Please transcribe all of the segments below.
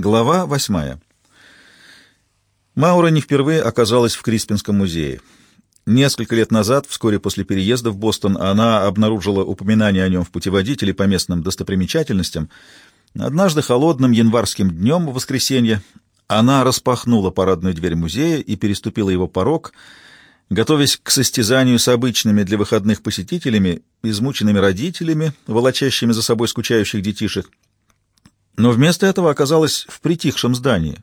Глава восьмая. Маура не впервые оказалась в Криспинском музее. Несколько лет назад, вскоре после переезда в Бостон, она обнаружила упоминание о нем в путеводителе по местным достопримечательностям. Однажды холодным январским днем в воскресенье она распахнула парадную дверь музея и переступила его порог, готовясь к состязанию с обычными для выходных посетителями, измученными родителями, волочащими за собой скучающих детишек. Но вместо этого оказалась в притихшем здании,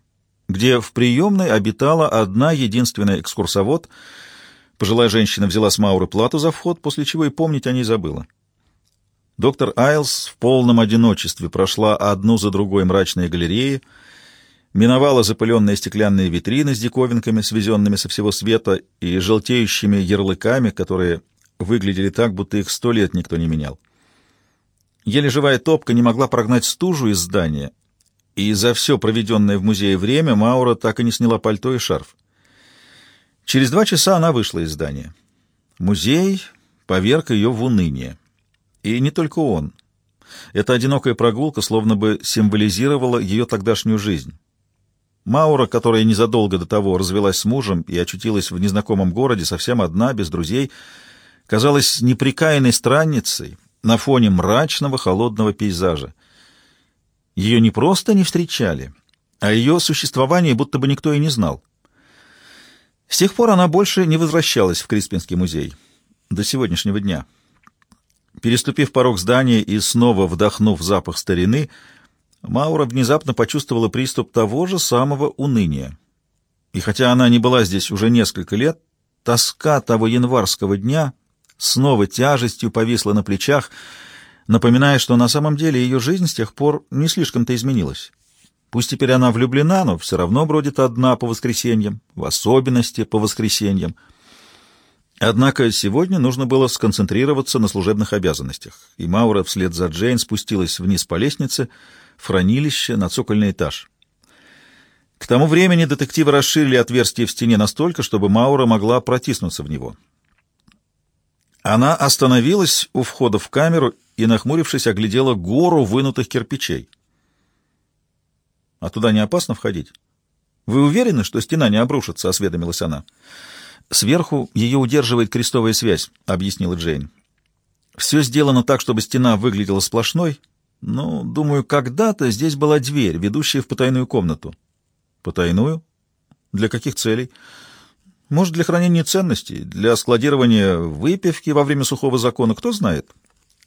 где в приемной обитала одна единственная экскурсовод. Пожилая женщина взяла с Мауры плату за вход, после чего и помнить о ней забыла. Доктор Айлс в полном одиночестве прошла одну за другой мрачные галереи, миновала запыленные стеклянные витрины с диковинками, свезенными со всего света, и желтеющими ярлыками, которые выглядели так, будто их сто лет никто не менял. Еле живая топка не могла прогнать стужу из здания, и за все проведенное в музее время Маура так и не сняла пальто и шарф. Через два часа она вышла из здания. Музей поверг ее в уныние. И не только он. Эта одинокая прогулка словно бы символизировала ее тогдашнюю жизнь. Маура, которая незадолго до того развелась с мужем и очутилась в незнакомом городе совсем одна, без друзей, казалась неприкаянной странницей на фоне мрачного холодного пейзажа. Ее не просто не встречали, а ее существование будто бы никто и не знал. С тех пор она больше не возвращалась в Криспинский музей. До сегодняшнего дня. Переступив порог здания и снова вдохнув запах старины, Маура внезапно почувствовала приступ того же самого уныния. И хотя она не была здесь уже несколько лет, тоска того январского дня снова тяжестью повисла на плечах, напоминая, что на самом деле ее жизнь с тех пор не слишком-то изменилась. Пусть теперь она влюблена, но все равно бродит одна по воскресеньям, в особенности по воскресеньям. Однако сегодня нужно было сконцентрироваться на служебных обязанностях, и Маура вслед за Джейн спустилась вниз по лестнице в хранилище на цокольный этаж. К тому времени детективы расширили отверстие в стене настолько, чтобы Маура могла протиснуться в него. Она остановилась у входа в камеру и, нахмурившись, оглядела гору вынутых кирпичей. «А туда не опасно входить?» «Вы уверены, что стена не обрушится?» — осведомилась она. «Сверху ее удерживает крестовая связь», — объяснила Джейн. «Все сделано так, чтобы стена выглядела сплошной. Но, думаю, когда-то здесь была дверь, ведущая в потайную комнату». «Потайную? Для каких целей?» Может, для хранения ценностей, для складирования выпивки во время сухого закона, кто знает.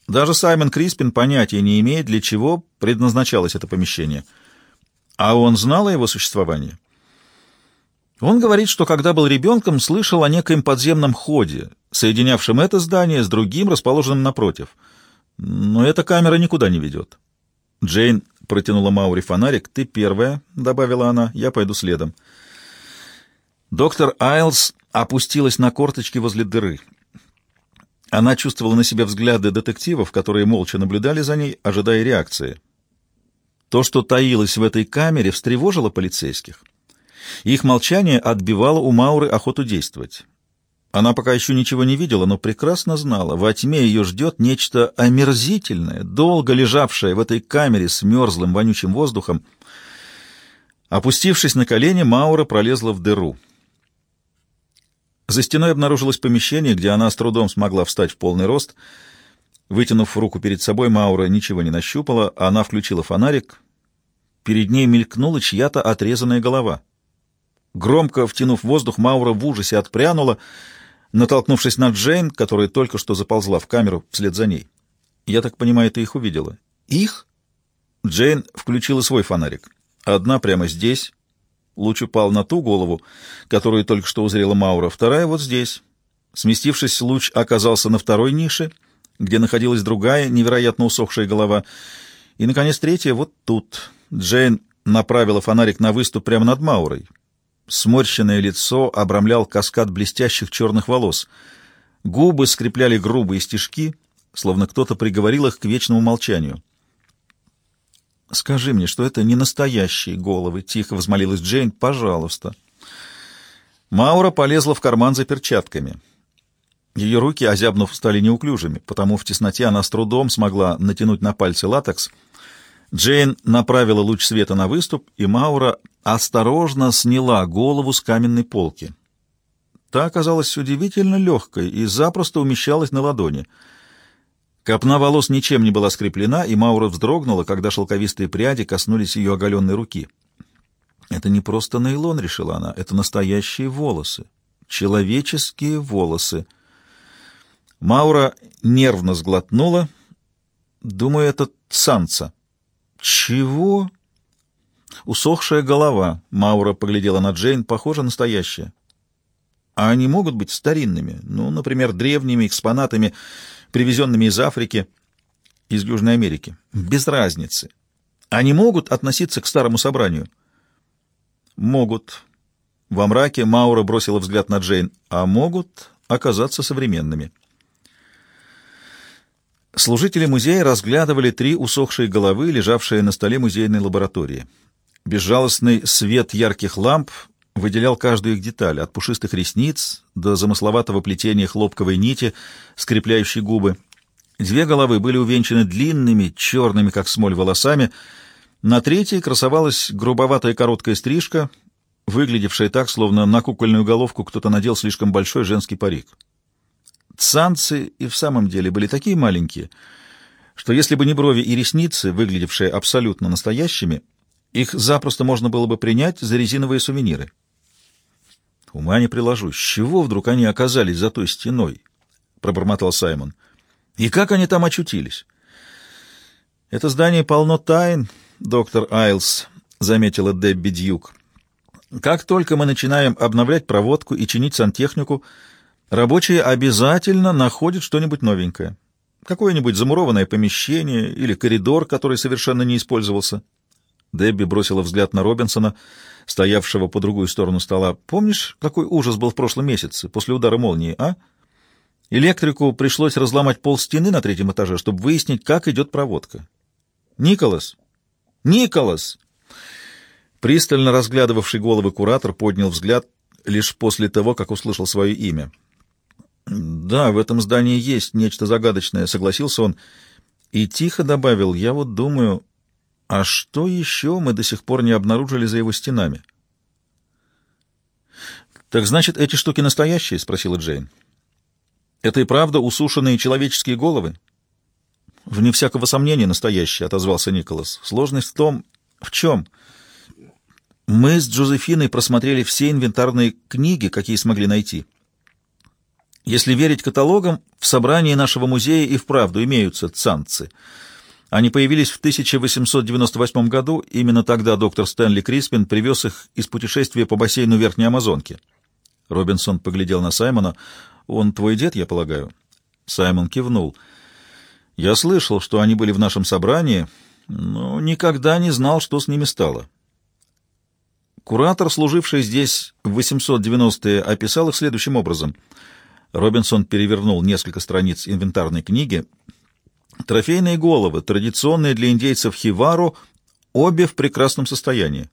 Даже Саймон Криспин понятия не имеет, для чего предназначалось это помещение. А он знал о его существовании? Он говорит, что когда был ребенком, слышал о некоем подземном ходе, соединявшем это здание с другим, расположенным напротив. Но эта камера никуда не ведет. Джейн протянула Маури фонарик. «Ты первая», — добавила она, — «я пойду следом». Доктор Айлс опустилась на корточки возле дыры. Она чувствовала на себе взгляды детективов, которые молча наблюдали за ней, ожидая реакции. То, что таилось в этой камере, встревожило полицейских. Их молчание отбивало у Мауры охоту действовать. Она пока еще ничего не видела, но прекрасно знала, во тьме ее ждет нечто омерзительное, долго лежавшее в этой камере с мерзлым вонючим воздухом. Опустившись на колени, Маура пролезла в дыру — за стеной обнаружилось помещение, где она с трудом смогла встать в полный рост. Вытянув руку перед собой, Маура ничего не нащупала, она включила фонарик. Перед ней мелькнула чья-то отрезанная голова. Громко втянув воздух, Маура в ужасе отпрянула, натолкнувшись на Джейн, которая только что заползла в камеру вслед за ней. «Я так понимаю, ты их увидела?» «Их?» Джейн включила свой фонарик. «Одна прямо здесь, Луч упал на ту голову, которую только что узрела Маура, вторая вот здесь. Сместившись, луч оказался на второй нише, где находилась другая, невероятно усохшая голова. И, наконец, третья вот тут. Джейн направила фонарик на выступ прямо над Маурой. Сморщенное лицо обрамлял каскад блестящих черных волос. Губы скрепляли грубые стежки, словно кто-то приговорил их к вечному молчанию. «Скажи мне, что это не настоящие головы», — тихо взмолилась Джейн. «Пожалуйста». Маура полезла в карман за перчатками. Ее руки, озябнув, стали неуклюжими, потому в тесноте она с трудом смогла натянуть на пальцы латекс. Джейн направила луч света на выступ, и Маура осторожно сняла голову с каменной полки. Та оказалась удивительно легкой и запросто умещалась на ладони. Копна волос ничем не была скреплена, и Маура вздрогнула, когда шелковистые пряди коснулись ее оголенной руки. «Это не просто нейлон», — решила она, — «это настоящие волосы, человеческие волосы». Маура нервно сглотнула. «Думаю, это Санца». «Чего?» Усохшая голова. Маура поглядела на Джейн. Похоже, настоящая. А они могут быть старинными, ну, например, древними экспонатами, привезенными из Африки, из Южной Америки. Без разницы. Они могут относиться к старому собранию? Могут. Во мраке Маура бросила взгляд на Джейн. А могут оказаться современными. Служители музея разглядывали три усохшие головы, лежавшие на столе музейной лаборатории. Безжалостный свет ярких ламп выделял каждую их деталь, от пушистых ресниц до замысловатого плетения хлопковой нити, скрепляющей губы. Две головы были увенчаны длинными, черными, как смоль, волосами. На третьей красовалась грубоватая короткая стрижка, выглядевшая так, словно на кукольную головку кто-то надел слишком большой женский парик. Цанцы и в самом деле были такие маленькие, что если бы не брови и ресницы, выглядевшие абсолютно настоящими, их запросто можно было бы принять за резиновые сувениры. Ума не приложу, с чего вдруг они оказались за той стеной? — пробормотал Саймон. — И как они там очутились? — Это здание полно тайн, доктор Айлс, — заметила Дебби Дьюк. — Как только мы начинаем обновлять проводку и чинить сантехнику, рабочие обязательно находят что-нибудь новенькое. Какое-нибудь замурованное помещение или коридор, который совершенно не использовался. Дебби бросила взгляд на Робинсона, стоявшего по другую сторону стола. «Помнишь, какой ужас был в прошлом месяце, после удара молнии, а? Электрику пришлось разломать пол стены на третьем этаже, чтобы выяснить, как идет проводка. Николас! Николас!» Пристально разглядывавший головы куратор поднял взгляд лишь после того, как услышал свое имя. «Да, в этом здании есть нечто загадочное», — согласился он, и тихо добавил, «Я вот думаю, а что еще мы до сих пор не обнаружили за его стенами? «Так значит, эти штуки настоящие?» — спросила Джейн. «Это и правда усушенные человеческие головы?» «Вне всякого сомнения настоящие», — отозвался Николас. «Сложность в том...» «В чем?» «Мы с Джозефиной просмотрели все инвентарные книги, какие смогли найти. Если верить каталогам, в собрании нашего музея и вправду имеются цанцы — они появились в 1898 году, именно тогда доктор Стэнли Криспин привез их из путешествия по бассейну Верхней Амазонки. Робинсон поглядел на Саймона. «Он твой дед, я полагаю?» Саймон кивнул. «Я слышал, что они были в нашем собрании, но никогда не знал, что с ними стало». Куратор, служивший здесь в 890-е, описал их следующим образом. Робинсон перевернул несколько страниц инвентарной книги — Трофейные головы, традиционные для индейцев хивару, обе в прекрасном состоянии.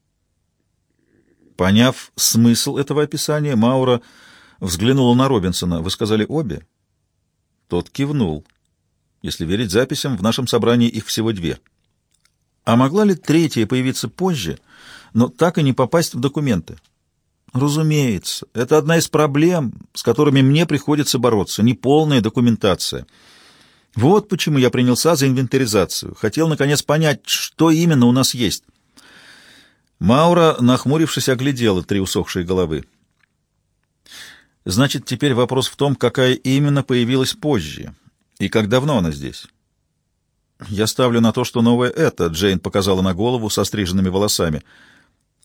Поняв смысл этого описания, Маура взглянула на Робинсона. «Вы сказали обе?» Тот кивнул. Если верить записям, в нашем собрании их всего две. А могла ли третья появиться позже, но так и не попасть в документы? Разумеется, это одна из проблем, с которыми мне приходится бороться, неполная документация — вот почему я принялся за инвентаризацию. Хотел, наконец, понять, что именно у нас есть. Маура, нахмурившись, оглядела три усохшие головы. Значит, теперь вопрос в том, какая именно появилась позже и как давно она здесь. Я ставлю на то, что новая это, Джейн показала на голову со стриженными волосами.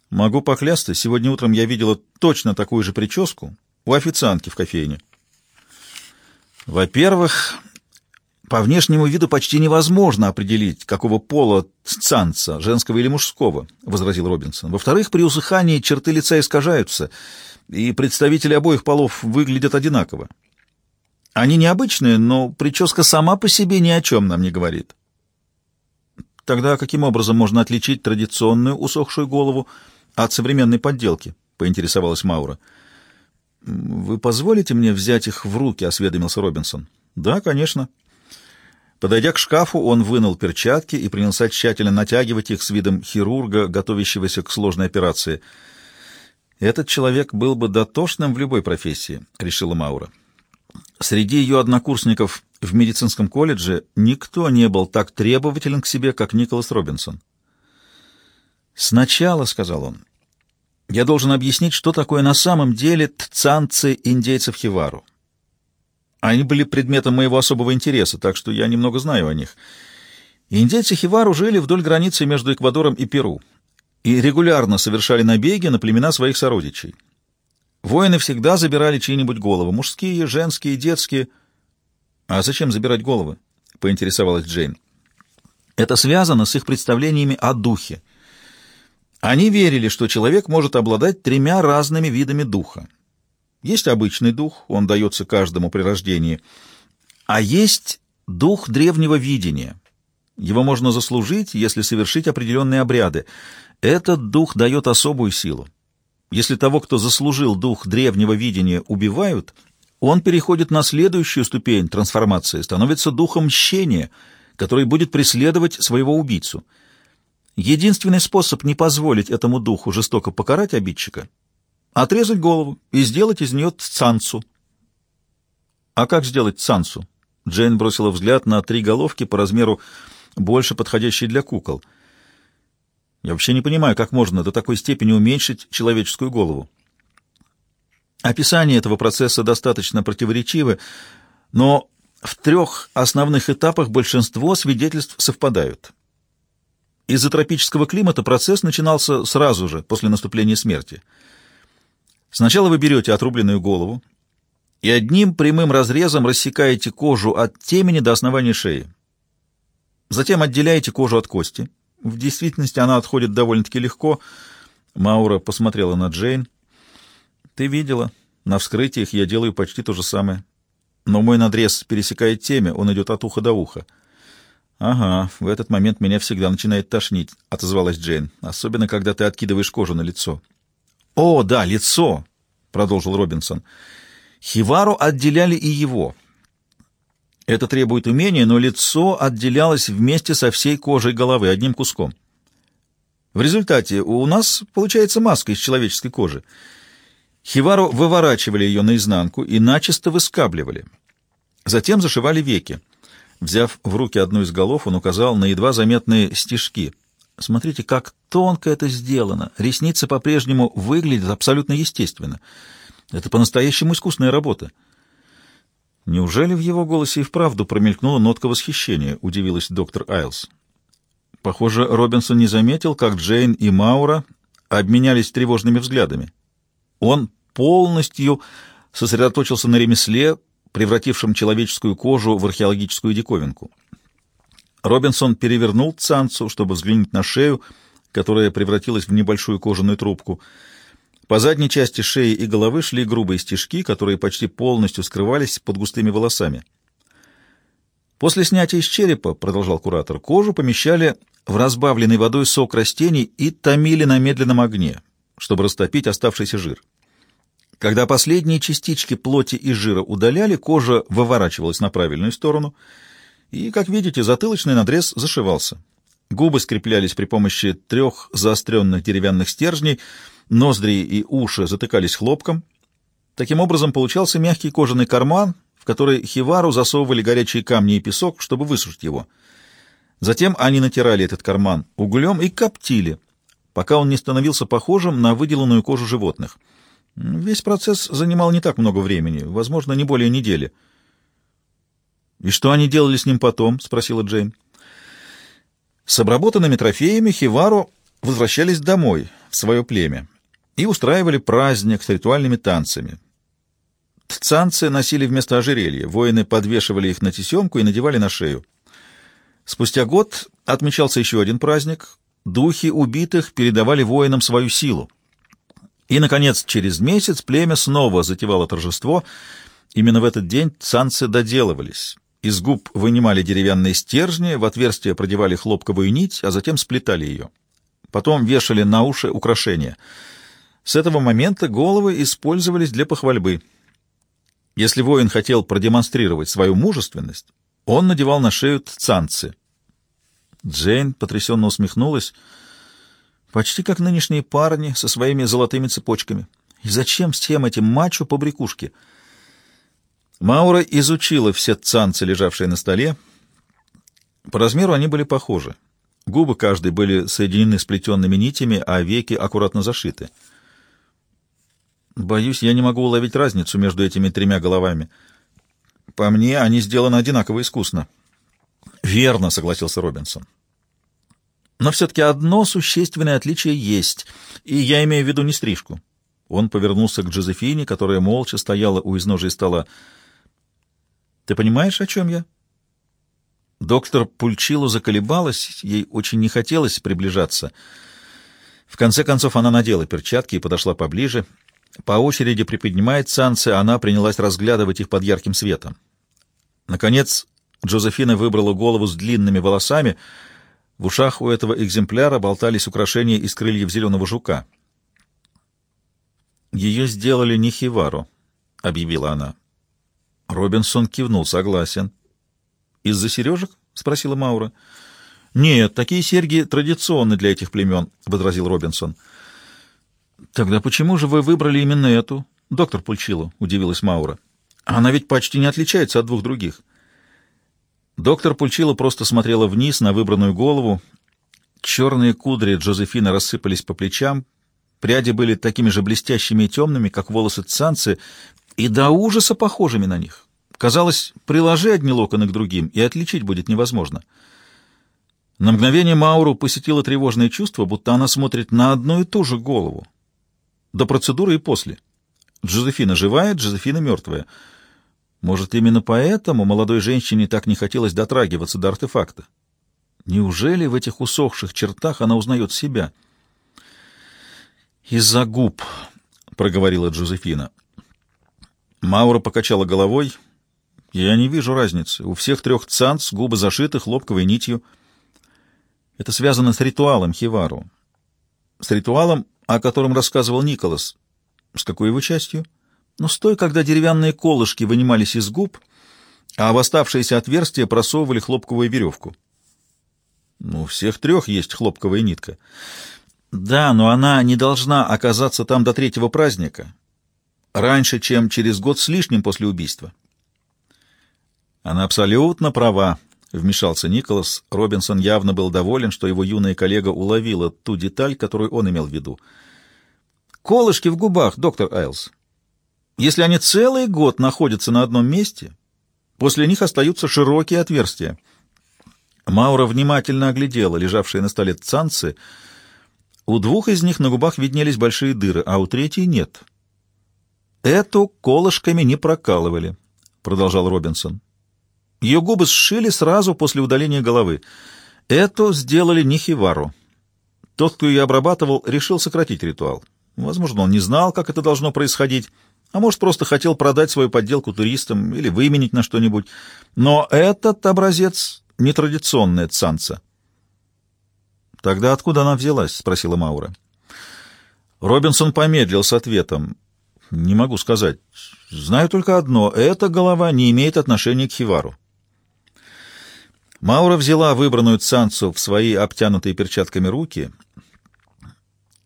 Могу поклясться, сегодня утром я видела точно такую же прическу у официантки в кофейне. Во-первых, по внешнему виду почти невозможно определить, какого пола сцанца, женского или мужского, — возразил Робинсон. Во-вторых, при усыхании черты лица искажаются, и представители обоих полов выглядят одинаково. Они необычные, но прическа сама по себе ни о чем нам не говорит. Тогда каким образом можно отличить традиционную усохшую голову от современной подделки? — поинтересовалась Маура. — Вы позволите мне взять их в руки? — осведомился Робинсон. — Да, конечно. — Подойдя к шкафу, он вынул перчатки и принялся тщательно натягивать их с видом хирурга, готовящегося к сложной операции. «Этот человек был бы дотошным в любой профессии», — решила Маура. Среди ее однокурсников в медицинском колледже никто не был так требователен к себе, как Николас Робинсон. «Сначала», — сказал он, — «я должен объяснить, что такое на самом деле тцанцы индейцев Хивару. Они были предметом моего особого интереса, так что я немного знаю о них. Индейцы Хивару жили вдоль границы между Эквадором и Перу и регулярно совершали набеги на племена своих сородичей. Воины всегда забирали чьи-нибудь головы, мужские, женские, детские. «А зачем забирать головы?» — поинтересовалась Джейн. «Это связано с их представлениями о духе. Они верили, что человек может обладать тремя разными видами духа. Есть обычный дух, он дается каждому при рождении, а есть дух древнего видения. Его можно заслужить, если совершить определенные обряды. Этот дух дает особую силу. Если того, кто заслужил дух древнего видения, убивают, он переходит на следующую ступень трансформации, становится духом мщения, который будет преследовать своего убийцу. Единственный способ не позволить этому духу жестоко покарать обидчика — отрезать голову и сделать из нее цанцу. А как сделать цанцу? Джейн бросила взгляд на три головки по размеру больше подходящие для кукол. Я вообще не понимаю, как можно до такой степени уменьшить человеческую голову. Описание этого процесса достаточно противоречивы, но в трех основных этапах большинство свидетельств совпадают. Из-за тропического климата процесс начинался сразу же, после наступления смерти — Сначала вы берете отрубленную голову и одним прямым разрезом рассекаете кожу от темени до основания шеи. Затем отделяете кожу от кости. В действительности она отходит довольно-таки легко. Маура посмотрела на Джейн. «Ты видела. На вскрытиях я делаю почти то же самое. Но мой надрез пересекает темя, он идет от уха до уха». «Ага, в этот момент меня всегда начинает тошнить», — отозвалась Джейн. «Особенно, когда ты откидываешь кожу на лицо». «О, да, лицо!» — продолжил Робинсон. «Хивару отделяли и его. Это требует умения, но лицо отделялось вместе со всей кожей головы, одним куском. В результате у нас получается маска из человеческой кожи. Хивару выворачивали ее наизнанку и начисто выскабливали. Затем зашивали веки. Взяв в руки одну из голов, он указал на едва заметные стежки — Смотрите, как тонко это сделано. Ресницы по-прежнему выглядят абсолютно естественно. Это по-настоящему искусная работа. Неужели в его голосе и вправду промелькнула нотка восхищения, удивилась доктор Айлс. Похоже, Робинсон не заметил, как Джейн и Маура обменялись тревожными взглядами. Он полностью сосредоточился на ремесле, превратившем человеческую кожу в археологическую диковинку. Робинсон перевернул цанцу, чтобы взглянуть на шею, которая превратилась в небольшую кожаную трубку. По задней части шеи и головы шли грубые стежки, которые почти полностью скрывались под густыми волосами. После снятия из черепа, продолжал куратор, кожу помещали в разбавленный водой сок растений и томили на медленном огне, чтобы растопить оставшийся жир. Когда последние частички плоти и жира удаляли, кожа выворачивалась на правильную сторону — и, как видите, затылочный надрез зашивался. Губы скреплялись при помощи трех заостренных деревянных стержней, ноздри и уши затыкались хлопком. Таким образом получался мягкий кожаный карман, в который хивару засовывали горячие камни и песок, чтобы высушить его. Затем они натирали этот карман углем и коптили, пока он не становился похожим на выделанную кожу животных. Весь процесс занимал не так много времени, возможно, не более недели — «И что они делали с ним потом?» — спросила Джейн. С обработанными трофеями Хивару возвращались домой, в свое племя, и устраивали праздник с ритуальными танцами. Тцанцы носили вместо ожерелья, воины подвешивали их на тесемку и надевали на шею. Спустя год отмечался еще один праздник. Духи убитых передавали воинам свою силу. И, наконец, через месяц племя снова затевало торжество. Именно в этот день цанцы доделывались. Из губ вынимали деревянные стержни, в отверстие продевали хлопковую нить, а затем сплетали ее. Потом вешали на уши украшения. С этого момента головы использовались для похвальбы. Если воин хотел продемонстрировать свою мужественность, Он надевал на шею цанцы. Джейн потрясенно усмехнулась. Почти как нынешние парни со своими золотыми цепочками. И зачем всем этим мачо побрякушки? Маура изучила все цанцы, лежавшие на столе. По размеру они были похожи. Губы каждой были соединены сплетенными нитями, а веки аккуратно зашиты. Боюсь, я не могу уловить разницу между этими тремя головами. По мне, они сделаны одинаково искусно. Верно, согласился Робинсон. Но все-таки одно существенное отличие есть, и я имею в виду не стрижку. Он повернулся к Джозефине, которая молча стояла у изножия стола. «Ты понимаешь, о чем я?» Доктор Пульчилу заколебалась, ей очень не хотелось приближаться. В конце концов она надела перчатки и подошла поближе. По очереди приподнимая цанцы, она принялась разглядывать их под ярким светом. Наконец, Джозефина выбрала голову с длинными волосами. В ушах у этого экземпляра болтались украшения из крыльев зеленого жука. «Ее сделали не Хивару», — объявила она. Робинсон кивнул, согласен. «Из-за сережек?» — спросила Маура. «Нет, такие серьги традиционны для этих племен», — возразил Робинсон. «Тогда почему же вы выбрали именно эту, доктор Пульчило?» — удивилась Маура. «Она ведь почти не отличается от двух других». Доктор Пульчило просто смотрела вниз на выбранную голову. Черные кудри Джозефины рассыпались по плечам, пряди были такими же блестящими и темными, как волосы Цанцы, и до ужаса похожими на них. Казалось, приложи одни локоны к другим, и отличить будет невозможно. На мгновение Мауру посетило тревожное чувство, будто она смотрит на одну и ту же голову. До процедуры и после. Джозефина живая, Джозефина мертвая. Может, именно поэтому молодой женщине так не хотелось дотрагиваться до артефакта? Неужели в этих усохших чертах она узнает себя? «Из-за губ», — проговорила Джозефина. Маура покачала головой — я не вижу разницы. У всех трех цанц губы зашиты хлопковой нитью. Это связано с ритуалом Хивару. С ритуалом, о котором рассказывал Николас. С какой его частью? Ну, с той, когда деревянные колышки вынимались из губ, а в оставшиеся отверстия просовывали хлопковую веревку. Ну, у всех трех есть хлопковая нитка. Да, но она не должна оказаться там до третьего праздника, раньше, чем через год с лишним после убийства. Она абсолютно права, вмешался Николас. Робинсон явно был доволен, что его юная коллега уловила ту деталь, которую он имел в виду. Колышки в губах, доктор Айлс. Если они целый год находятся на одном месте, после них остаются широкие отверстия. Маура внимательно оглядела лежавшие на столе цанцы. У двух из них на губах виднелись большие дыры, а у третьей нет. «Эту колышками не прокалывали», — продолжал Робинсон. Ее губы сшили сразу после удаления головы. Это сделали Нихивару. Тот, кто ее обрабатывал, решил сократить ритуал. Возможно, он не знал, как это должно происходить, а может, просто хотел продать свою подделку туристам или выменить на что-нибудь. Но этот образец — нетрадиционная цанца. «Тогда откуда она взялась?» — спросила Маура. Робинсон помедлил с ответом. «Не могу сказать. Знаю только одно — эта голова не имеет отношения к Хивару. Маура взяла выбранную цанцу в свои обтянутые перчатками руки.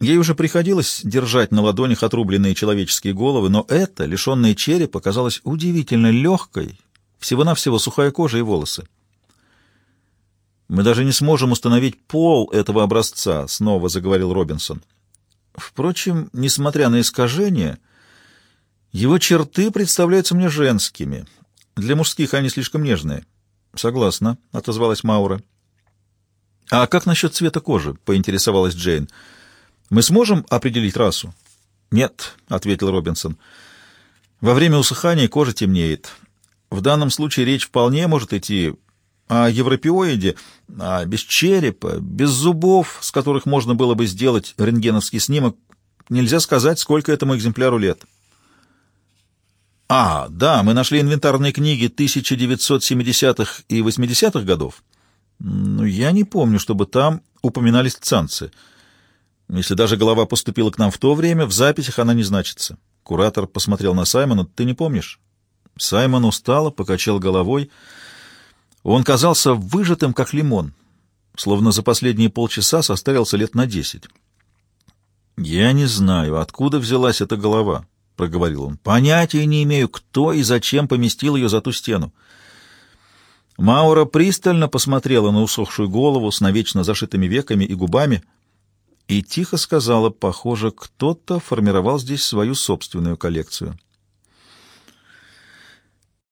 Ей уже приходилось держать на ладонях отрубленные человеческие головы, но эта, лишенная черепа, казалась удивительно легкой, всего-навсего сухая кожа и волосы. «Мы даже не сможем установить пол этого образца», — снова заговорил Робинсон. «Впрочем, несмотря на искажения, его черты представляются мне женскими. Для мужских они слишком нежные». «Согласна», — отозвалась Маура. «А как насчет цвета кожи?» — поинтересовалась Джейн. «Мы сможем определить расу?» «Нет», — ответил Робинсон. «Во время усыхания кожа темнеет. В данном случае речь вполне может идти о европеоиде, а без черепа, без зубов, с которых можно было бы сделать рентгеновский снимок. Нельзя сказать, сколько этому экземпляру лет». А, да, мы нашли инвентарные книги 1970-х и 80-х годов. Но я не помню, чтобы там упоминались цанцы. Если даже голова поступила к нам в то время, в записях она не значится. Куратор посмотрел на Саймона. Ты не помнишь? Саймон устало покачал головой. Он казался выжатым, как лимон, словно за последние полчаса состарился лет на десять. «Я не знаю, откуда взялась эта голова», — проговорил он. «Понятия не имею, кто и зачем поместил ее за ту стену». Маура пристально посмотрела на усохшую голову с навечно зашитыми веками и губами и тихо сказала, похоже, кто-то формировал здесь свою собственную коллекцию.